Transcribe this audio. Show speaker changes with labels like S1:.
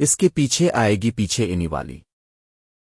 S1: اس کے پیچھے آئے گی پیچھے انی والی۔